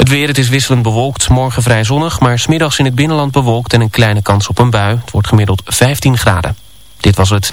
Het weer, het is wisselend bewolkt, morgen vrij zonnig, maar smiddags in het binnenland bewolkt en een kleine kans op een bui. Het wordt gemiddeld 15 graden. Dit was het.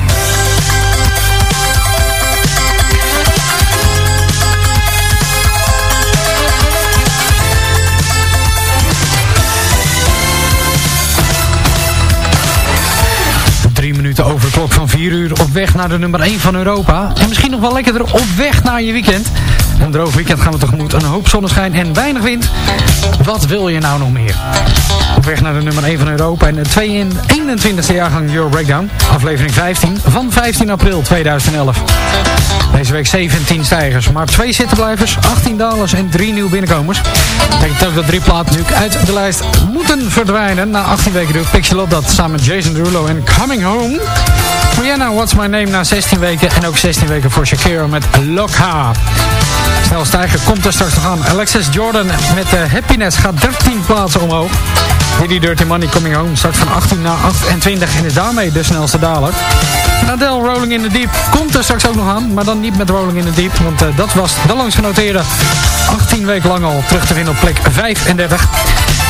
Minuten over de klok van 4 uur op weg naar de nummer 1 van Europa. En misschien nog wel lekkerder op weg naar je weekend. Een droog weekend gaan we tegemoet. Een hoop zonneschijn en weinig wind. Wat wil je nou nog meer? Op weg naar de nummer 1 van Europa en de 21e jaargang Euro Breakdown. Aflevering 15 van 15 april 2011. Deze week 17 stijgers, maar twee zittenblijvers, 18 dalers en 3 nieuwe binnenkomers. Betekent ook dat drie platen natuurlijk uit de lijst moeten verdwijnen. Na 18 weken doet Pixelot dat samen met Jason Derulo en Coming Home. Rihanna, What's My Name na 16 weken. En ook 16 weken voor Shakira met Lokha. Snel stijger komt er straks nog aan. Alexis Jordan met uh, Happiness gaat 13 plaatsen omhoog. Diddy Dirty Money Coming Home start van 18 naar 28 en is daarmee de snelste daler. Nadel Rolling in the Deep komt er straks ook nog aan, maar dan niet met Rolling in the Deep, want uh, dat was de langst genoteerde 18 weken lang al terug te vinden op plek 35.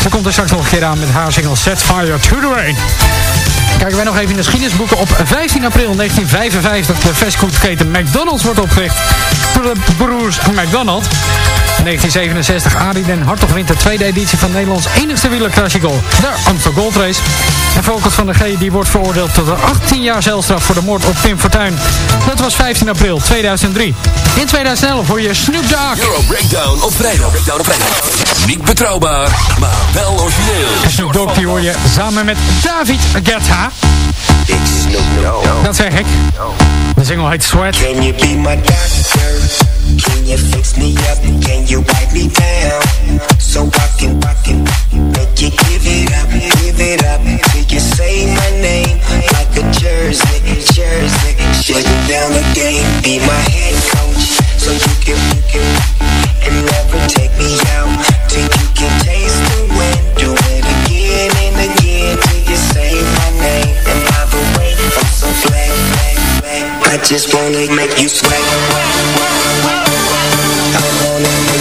Ze komt er straks nog een keer aan met haar single Set Fire to the Rain. Kijken wij nog even in de geschiedenisboeken. Op 15 april 1955 de fastfoodketen McDonald's wordt opgericht door de broers McDonald. In 1967 Arie den Hartog wint de tweede editie van Nederlands enigste wielerklassico, de Amstel Gold Race. En Volkert van der G die wordt veroordeeld tot een 18 jaar celstraf voor de moord op Pim Fortuyn. Dat was 15 april 2003. In 2011 hoor je Snoop Dogg. Euro Breakdown op vrijdag. Niet betrouwbaar, maar wel origineel. En Snoop Dogg die hoor je samen met David Guetta. Ik Snoop Dogg. Dat zeg ik. De single heet Sweat. Can you be my doctor? Can you fix me up? Can you wipe me down? So I can, I can make you give it up, give it up. Till you say my name like a jersey. jersey. Shaking down the game, be my head coach. So you can, you can, and never take me out. Till you can taste the wind, Do it again and again till you say my name. And by the way, I'm so flat, flat, flat. I just wanna make you sweat. I wanna make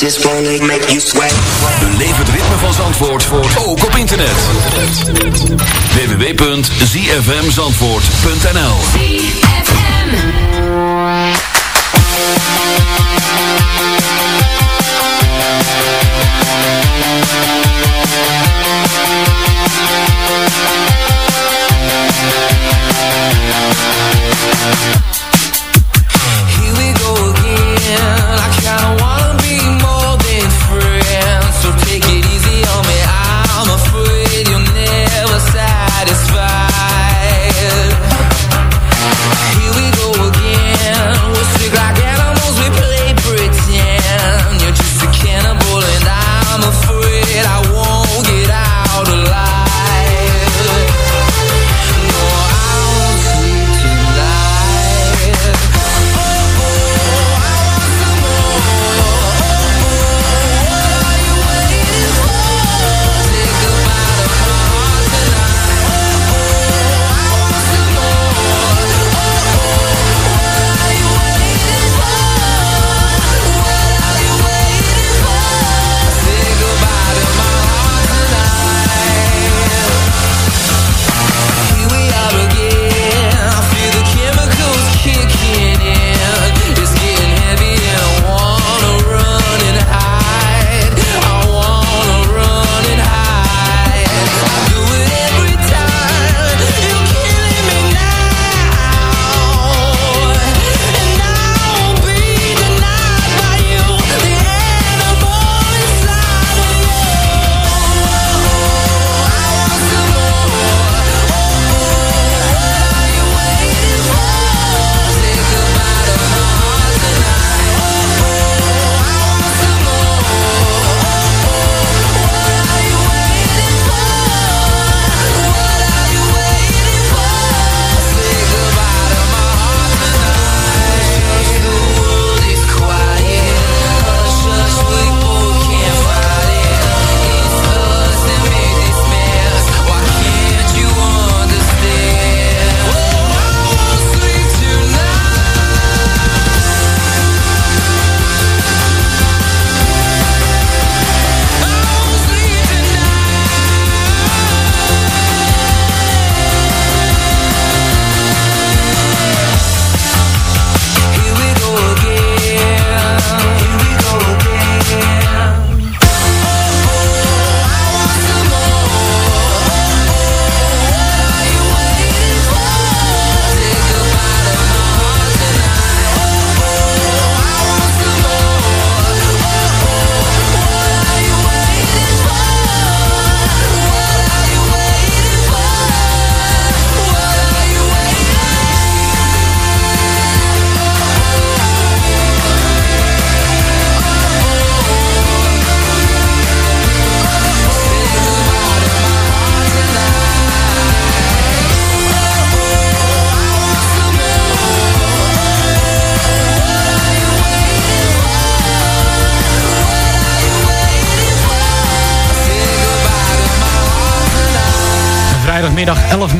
just wanna make you sweat. Beleef het ritme van Zandvoort ook op internet. www.zfmzandvoort.nl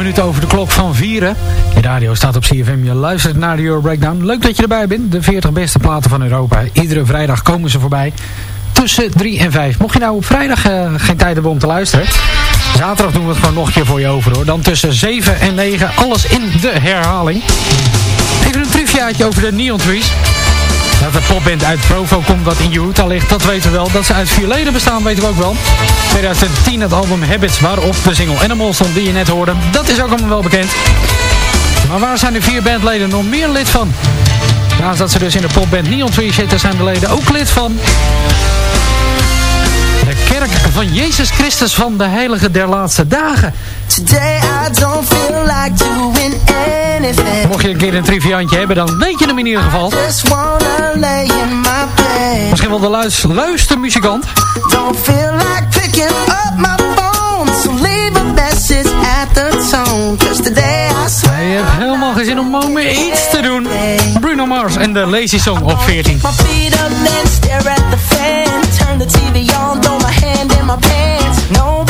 minuten over de klok van 4. Je radio staat op CFM, je luistert naar de Euro Breakdown. Leuk dat je erbij bent, de 40 beste platen van Europa. Iedere vrijdag komen ze voorbij tussen 3 en 5. Mocht je nou op vrijdag uh, geen tijd hebben om te luisteren... Zaterdag doen we het gewoon nog een keer voor je over hoor. Dan tussen 7 en 9, alles in de herhaling. Even een trivia over de Neon Trees. Dat de popband uit Provo komt wat in Utah ligt, dat weten we wel. Dat ze uit vier leden bestaan, weten we ook wel. 2010 het album Habits, waarop de single Animals stond die je net hoorde. Dat is ook allemaal wel bekend. Maar waar zijn de vier bandleden nog meer lid van? Naast dat ze dus in de popband Neon Tree zitten, zijn de leden ook lid van... De kerk van Jezus Christus van de Heilige der Laatste Dagen. Today I don't feel like doing anything. Mocht je een keer een triviantje hebben, dan weet je hem in ieder geval. Misschien wel de luis, luistermuzikant. Don't feel like picking up my phone. So leave a message at the tone. Cause today I swear. Je hebt helemaal geen zin om meer iets te doen. Bruno Mars en de Lazy Song op 14. My feet up, then stare at the fan. Turn the TV on, throw my hand in my pants. Nobody's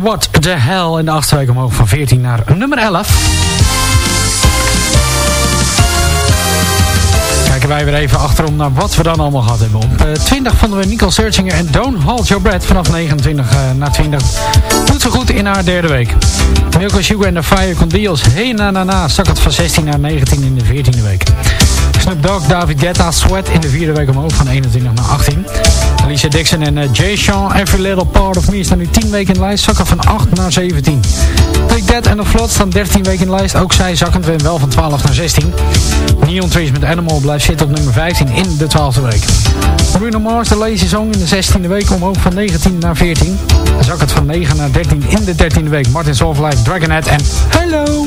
What the Hell in de achtste week omhoog van 14 naar nummer 11. Kijken wij weer even achterom naar wat we dan allemaal gehad hebben. Op 20 vonden we Nicole Searchinger en Don't Hold Your Breath vanaf 29 uh, naar 20. Doet ze goed in haar derde week. Milko Sugar en The Fire Condios. Hey na na na zak het van 16 naar 19 in de 14e week. Snoop Dogg, David Guetta, Sweat in de vierde week omhoog van 21 naar 18. Alicia Dixon en uh, Jay Sean, Every Little Part of Me staan nu 10 weken in de lijst, zakken van 8 naar 17. Take That en The Flood staan 13 weken in de lijst, ook zij zakken we wel van 12 naar 16. Neon Trees met Animal blijft zitten op nummer 15 in de 12e week. Bruno Mars, de Lazy Song in de 16e week omhoog van 19 naar 14. Zak het van 9 naar 13 in de 13e week. Martin Solveig, Dragonette en Hello!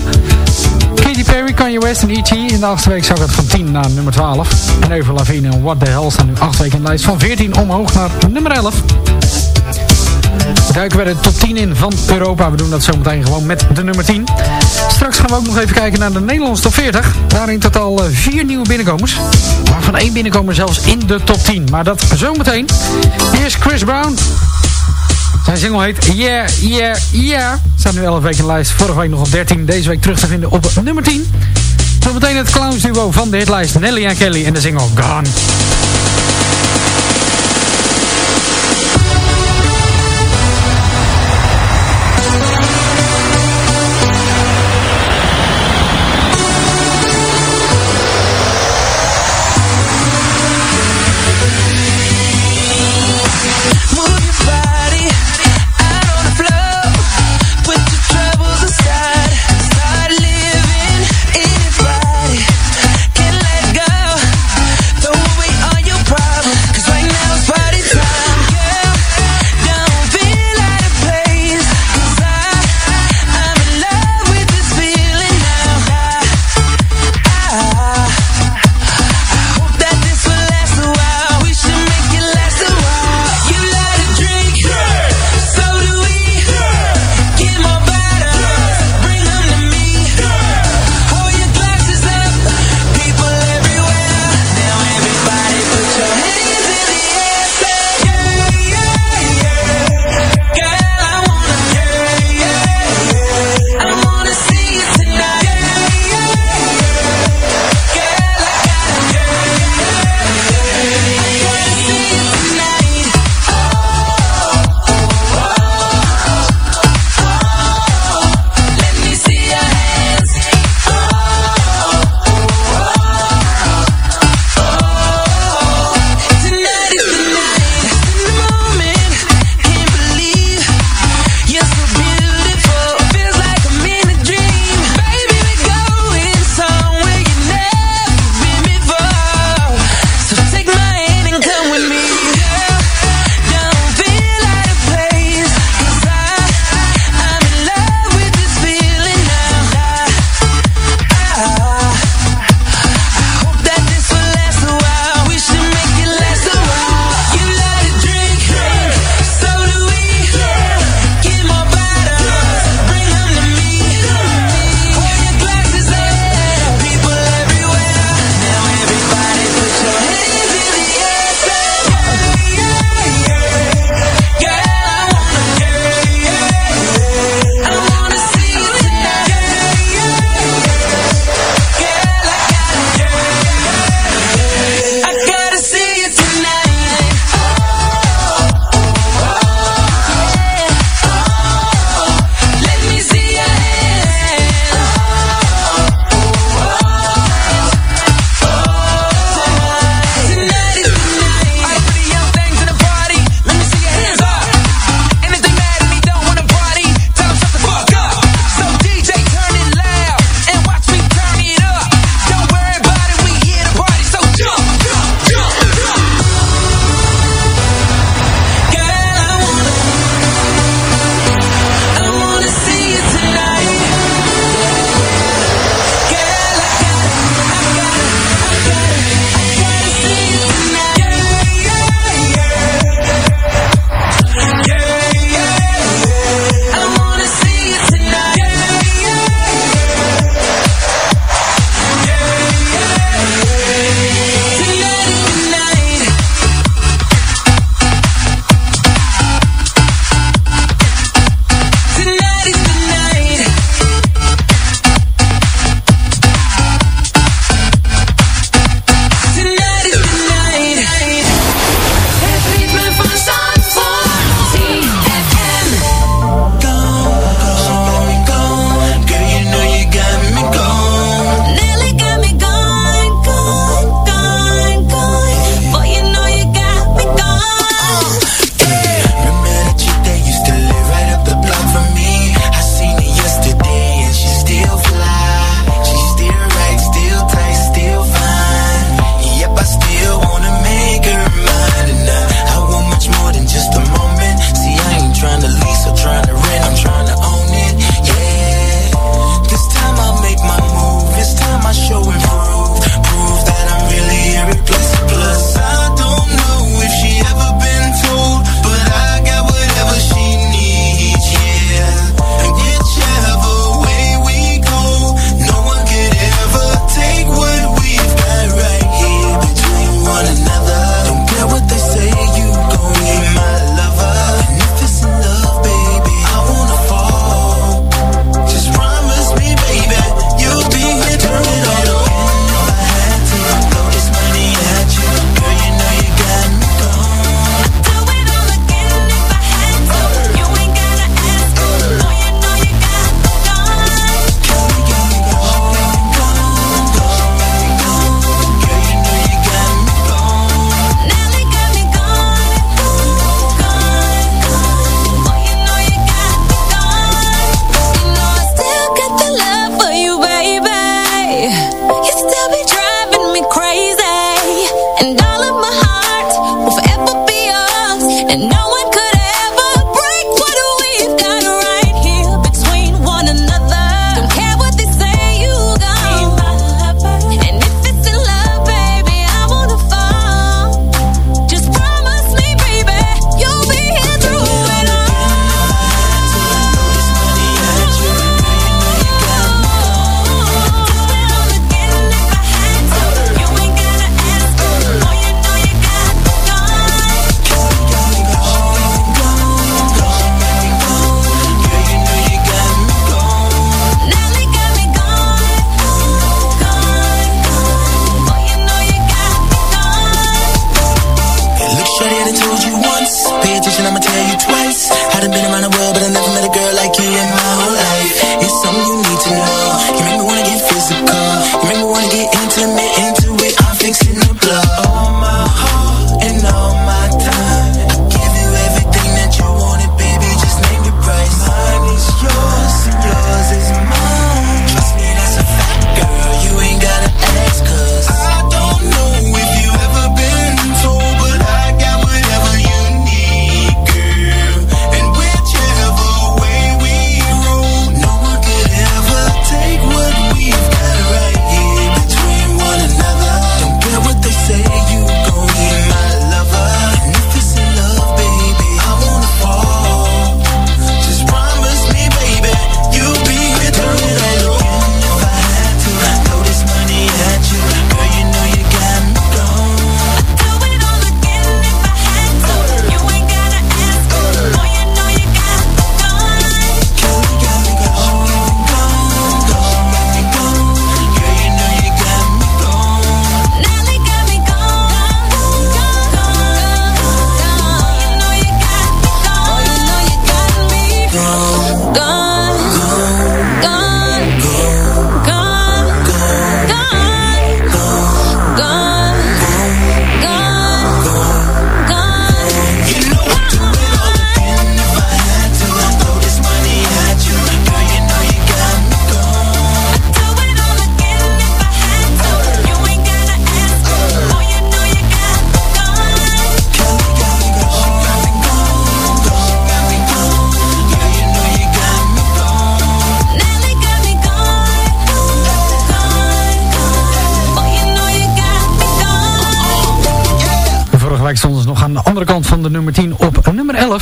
Katy Perry, Kanye West en E.T. In de achtste week zak het van 10 naar nummer 12. En Ever Lavigne en What the Hell staan nu 8 weken in de lijst van 14 omhoog naar nummer 11. Duiken we de top 10 in van Europa. We doen dat zometeen gewoon met de nummer 10. Straks gaan we ook nog even kijken naar de Nederlandse top 40. Daarin totaal 4 eh, nieuwe binnenkomers. Waarvan één binnenkomer zelfs in de top 10. Maar dat zometeen. Hier is Chris Brown. Zijn single heet Yeah, Yeah, Yeah. Staat nu 11 weken in de lijst. Vorige week nog op 13. Deze week terug te vinden op nummer 10. Zometeen het clownsduo van de hitlijst Nelly en Kelly en de single Gone.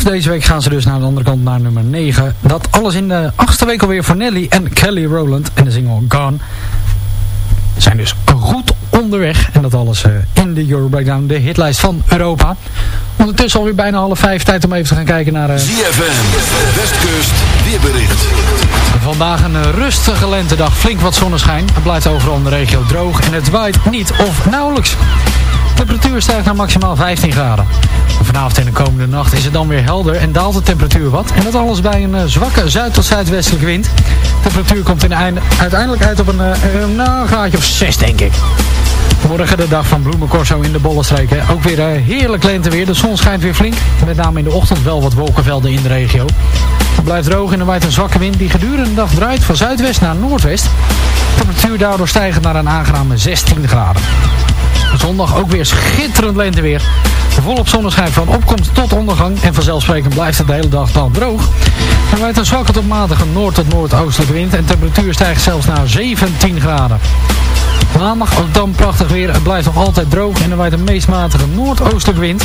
Nummer 11. Deze week gaan ze dus naar de andere kant naar nummer 9. Dat alles in de achtste week alweer voor Nelly en Kelly Rowland en de single Gone. Zijn dus goed onderweg. En dat alles uh, in de Euro Breakdown, de hitlijst van Europa. Ondertussen alweer bijna half vijf. Tijd om even te gaan kijken naar... Uh... ZFM, Westkust, weerbericht. Vandaag een uh, rustige lentedag. Flink wat zonneschijn. Het blijft overal in de regio droog. En het waait niet of nauwelijks. Temperatuur stijgt naar maximaal 15 graden. Vanavond en de komende nacht is het dan weer helder en daalt de temperatuur wat. En dat alles bij een uh, zwakke zuid- tot zuidwestelijke wind. De temperatuur komt in einde, uiteindelijk uit op een, uh, nou, een graadje of 6 denk ik. Morgen de dag van bloemencorso in de Bollenstreken. Ook weer heerlijk lenteweer. De zon schijnt weer flink. Met name in de ochtend wel wat wolkenvelden in de regio. Het blijft droog en er waait een zwakke wind die gedurende de dag draait van zuidwest naar noordwest. De temperatuur daardoor stijgt naar een aangename 16 graden. Zondag ook weer schitterend lenteweer. Volop zonneschijn van opkomst tot ondergang. En vanzelfsprekend blijft het de hele dag dan droog. Er waait een zwakke tot matige noord- tot noordoostelijke wind. En de temperatuur stijgt zelfs naar 17 graden. Maandag ook dan prachtig weer. Het blijft nog altijd droog en er waait een meest matige noordoostelijke wind.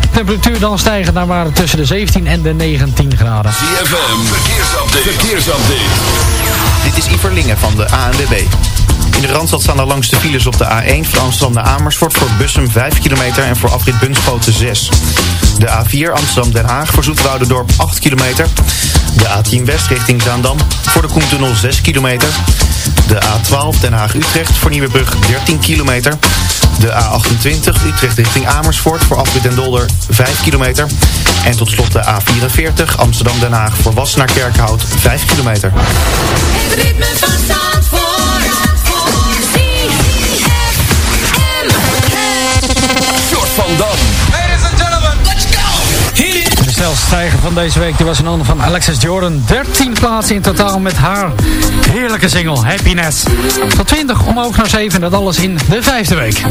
De temperatuur dan stijgt naar waarde tussen de 17 en de 19 graden. ZFM, verkeersupdate. verkeersupdate. Dit is Iver van de ANWB. In de Randstad staan er langs de files op de A1 van Amsterdam naar Amersfoort voor Bussum 5 kilometer en voor afrit Bunschoten 6. De A4 Amsterdam-Den Haag voor Zoeterwoude-dorp 8 kilometer. De A10 West richting Zaandam voor de Koentunnel 6 kilometer. De A12 Den Haag-Utrecht voor Nieuwebrug 13 kilometer. De A28 Utrecht richting Amersfoort voor afrit en Dolder 5 kilometer. En tot slot de A44 Amsterdam-Den Haag voor Wassenaar-Kerkhout 5 kilometer. Van Dam. Ladies and gentlemen, let's go! De snelste stijger van deze week die was een ander van Alexis Jordan. 13 plaatsen in totaal met haar heerlijke single Happiness. Van 20 omhoog naar 7 dat alles in de vijfde week.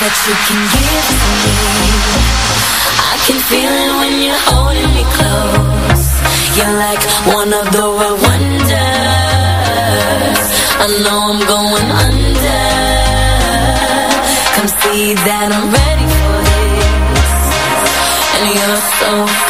That you can give to me. I can feel it when you're holding me close. You're like one of the world wonders. I know I'm going under. Come see that I'm ready for this. And you're so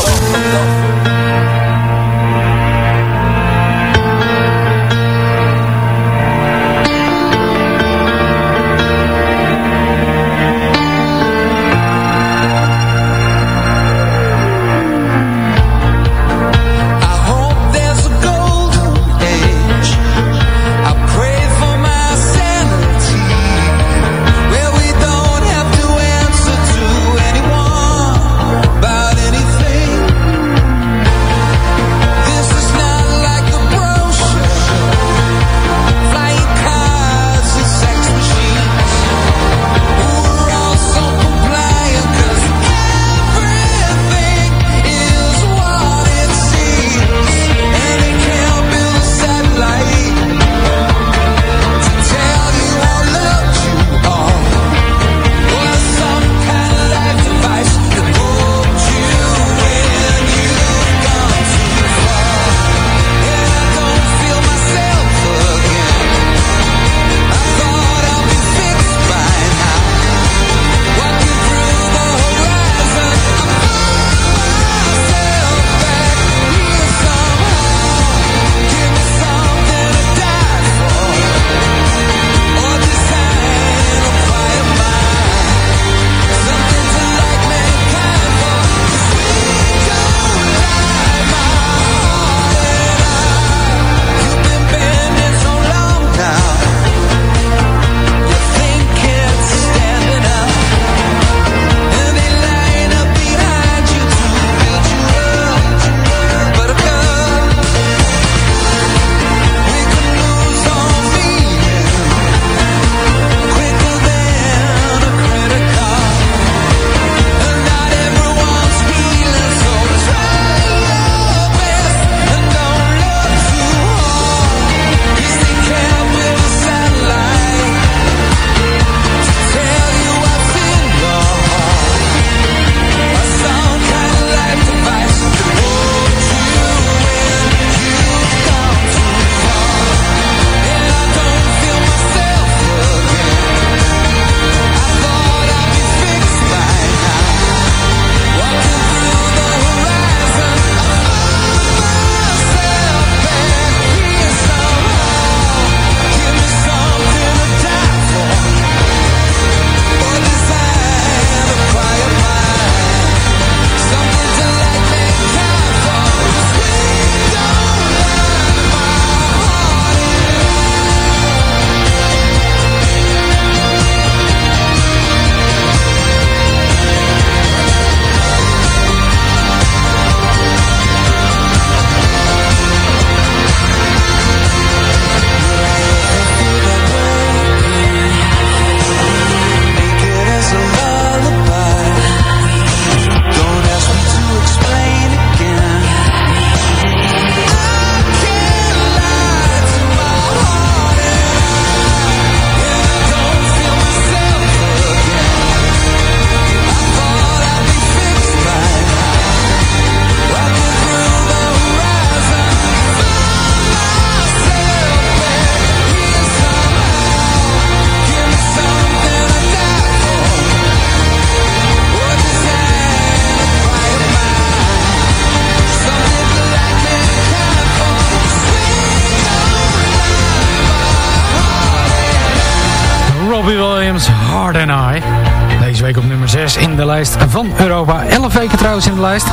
11 weken trouwens in de lijst.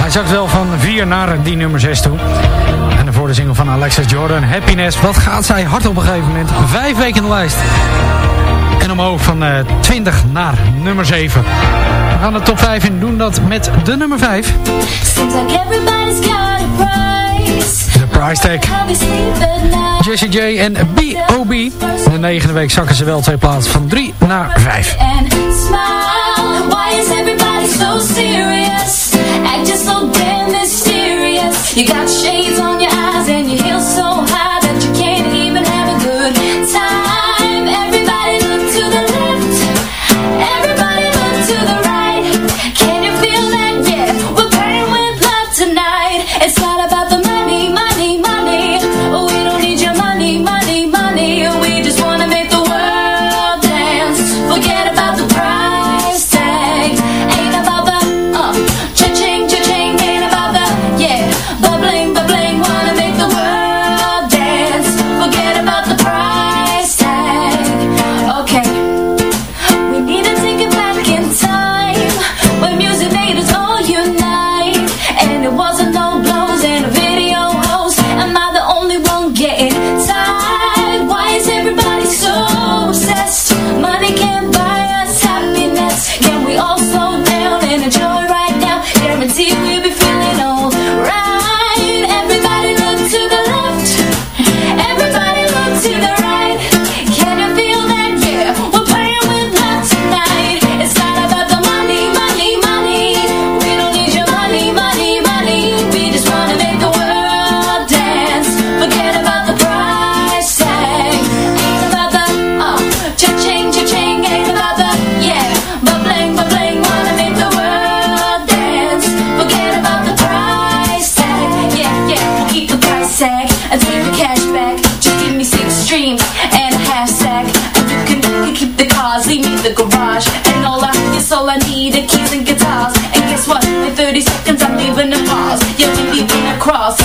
Hij zakt wel van 4 naar die nummer 6 toe. En de voor de single van Alexis Jordan, Happiness. Wat gaat zij hard op een gegeven moment? 5 weken in de lijst. En omhoog van uh, 20 naar nummer 7. We gaan de top 5 in doen dat met de nummer 5. Seems like everybody's got a price. De price tag. Jesse J en B.O.B. De negende week zakken ze wel twee plaatsen van 3 naar 5. So serious? Act just so damn mysterious. You got shades on your eyes and your heels so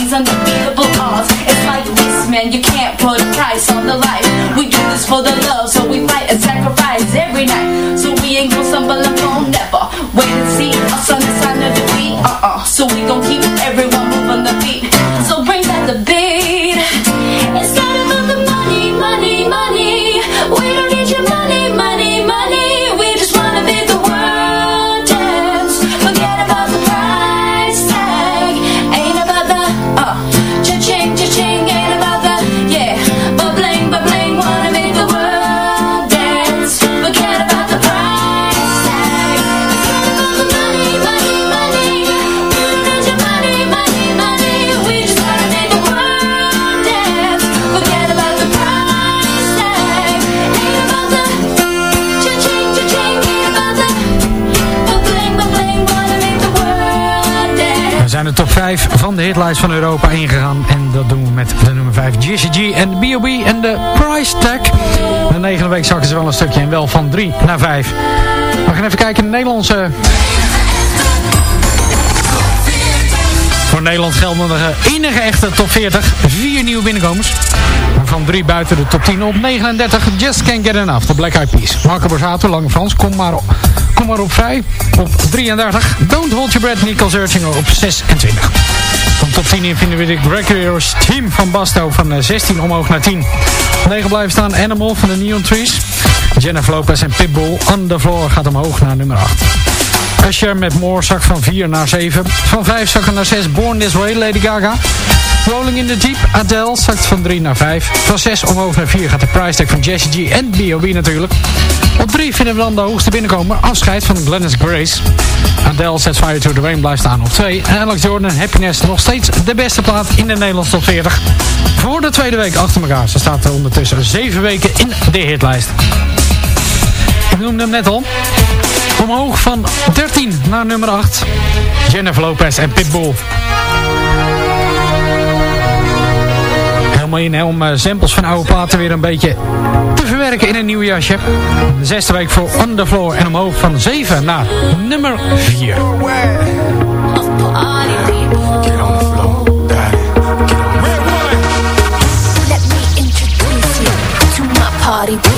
these undefeatable cars It's like this man, you can't put a price on the life. We do this for the love, so we fight and sacrifice every night. So we ain't gon' stumble and gon' 5 van de hitlijst van Europa ingegaan. En dat doen we met de nummer 5 GCG en de B.O.B. en de Price Tag. De negende week zakken ze wel een stukje en wel van 3 naar 5. We gaan even kijken in de Nederlandse... Voor Nederland gelden de enige echte top 40. Vier nieuwe binnenkomers. Van drie buiten de top 10 op 39. Just Can't Get Enough, de Black Eyed Peas. Marco Borsato, Lange Frans, kom maar, op, kom maar op vrij. Op 33. Don't Hold Your Breath, Nicole Searchinger op 26. Van top 10 in vinden we de Gregorious Team van Basto van eh, 16 omhoog naar 10. 9 blijven staan Animal van de Neon Trees. Jennifer Lopez en Pitbull On The Floor gaat omhoog naar nummer 8. Usher met More zakt van 4 naar 7. Van 5 zakken naar 6 Born This Way, Lady Gaga. Rolling in the Deep, Adele zakt van 3 naar 5. Van 6 omhoog naar 4 gaat de price tag van Jessie G en B.O.B. natuurlijk. Op 3 vinden we dan de hoogste binnenkomer. Afscheid van Glennis Grace. Adele Sets Fire to the Rain blijft staan op 2. En Alex Jordan, Happiness, nog steeds de beste plaat in de Nederlandse top 40. Voor de tweede week achter elkaar. Ze staat er ondertussen 7 weken in de hitlijst. Ik noemde hem net al. Omhoog van 13 naar nummer 8. Jennifer Lopez en Pitbull. Hè, om uh, samples van oude platen weer een beetje te verwerken in een nieuw jasje. De zesde week voor On The Floor en omhoog van 7 naar nummer 4. Let me introduce you to my party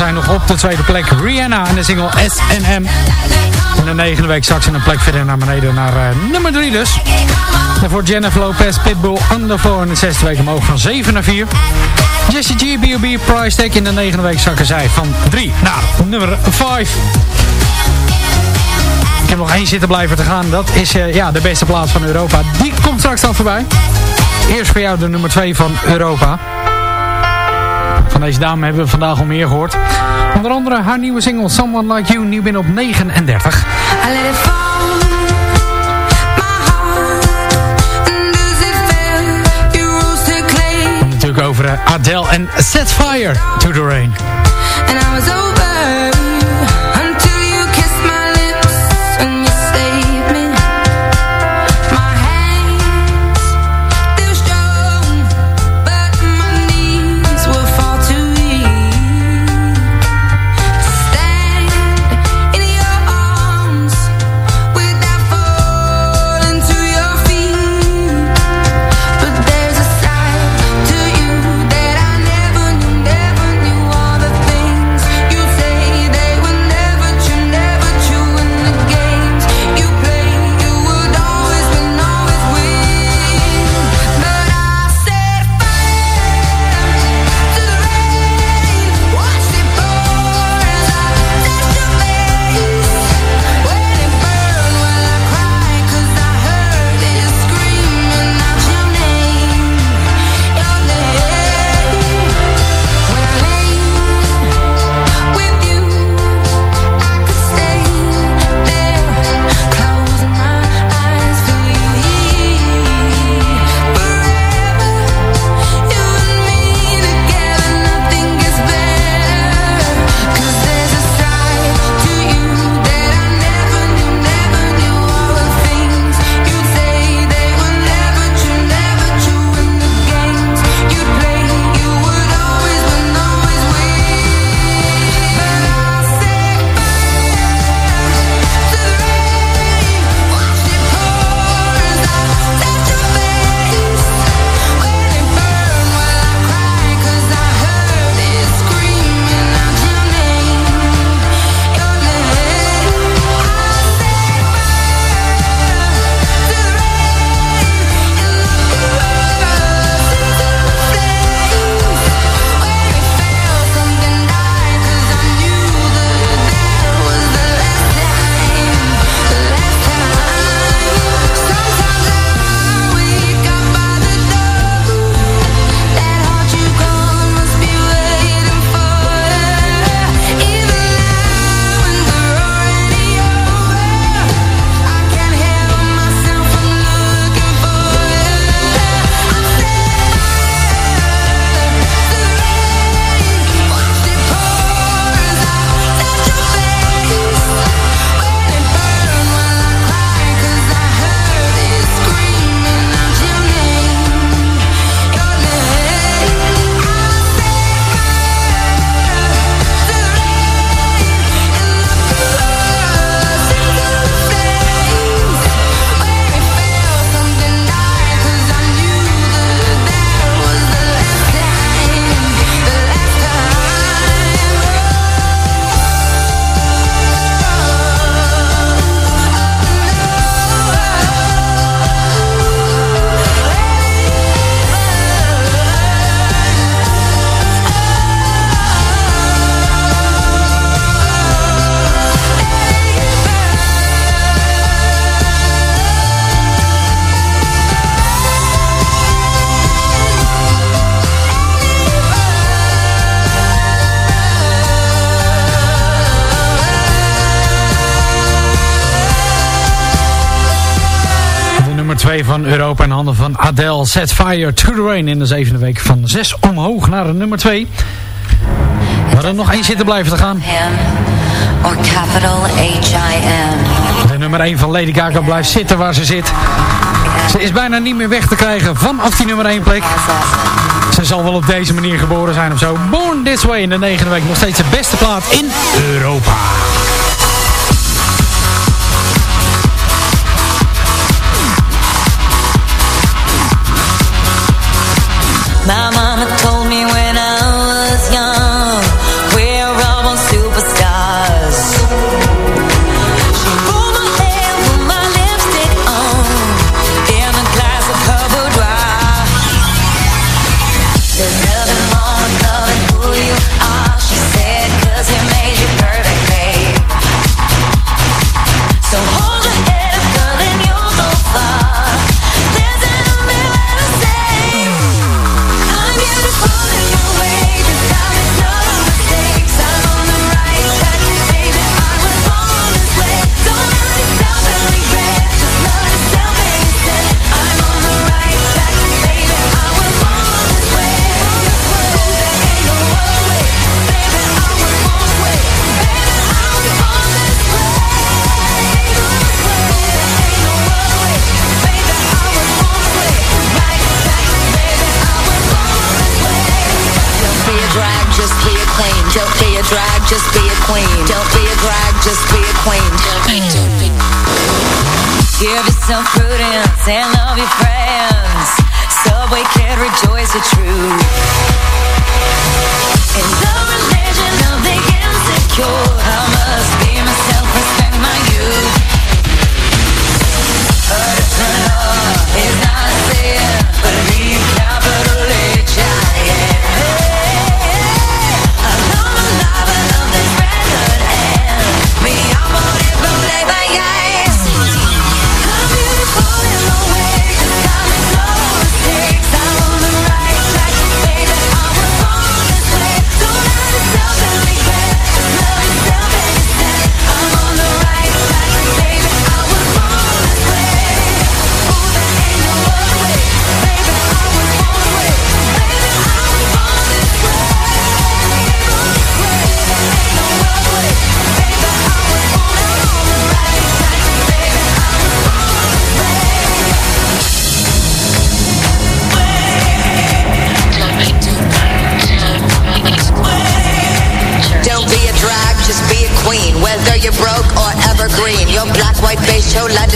I like it. Vorige week stond zij nog op de tweede plek. Rihanna en de single SNM. En de negende week zak ze een plek verder naar beneden naar uh, nummer 3 dus. En voor Jennifer Lopez, Pitbull, Underfloor in de zesde week omhoog van 7 naar 4. Jessie G, B.O.B. Price Tag in de negende week zakken zij van 3 naar nummer 5. Ik heb nog één zitten blijven te gaan. Dat is uh, ja, de beste plaats van Europa. Die komt straks dan voorbij. Eerst voor jou de nummer 2 van Europa. Van deze dame hebben we vandaag al meer gehoord. Onder andere haar nieuwe single Someone Like You, nieuw binnen op 39. I let it fall. Natuurlijk over uh, Adele en Set Fire to the Rain. Adele Set Fire to the Rain in de zevende week van 6 omhoog naar de nummer 2. We hadden nog één zitten blijven te gaan. Or capital H-I-M. De nummer 1 van Lady Gaga blijft zitten waar ze zit. Ze is bijna niet meer weg te krijgen vanaf die nummer 1 plek. Ze zal wel op deze manier geboren zijn of zo. Born This Way in de negende week nog steeds de beste plaat in Europa. just be a queen. Don't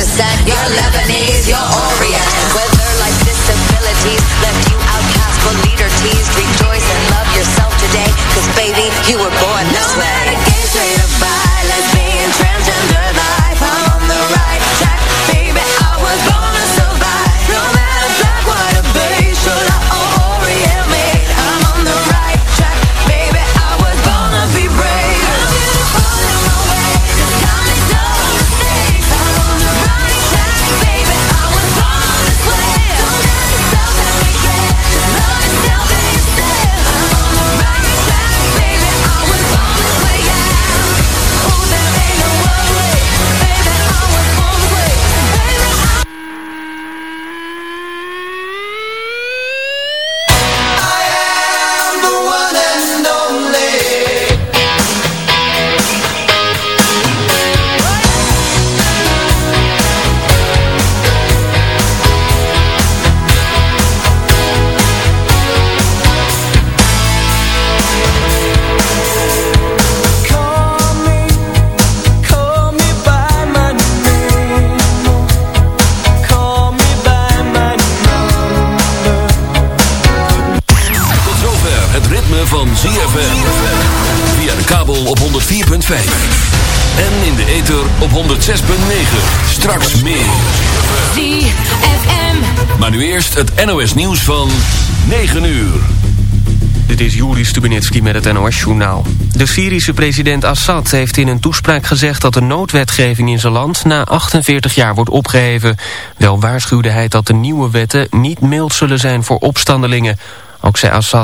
Zach het NOS nieuws van 9 uur. Dit is Juri Stubenitski met het NOS-journaal. De Syrische president Assad heeft in een toespraak gezegd... dat de noodwetgeving in zijn land na 48 jaar wordt opgeheven. Wel waarschuwde hij dat de nieuwe wetten niet mild zullen zijn voor opstandelingen. Ook zei Assad...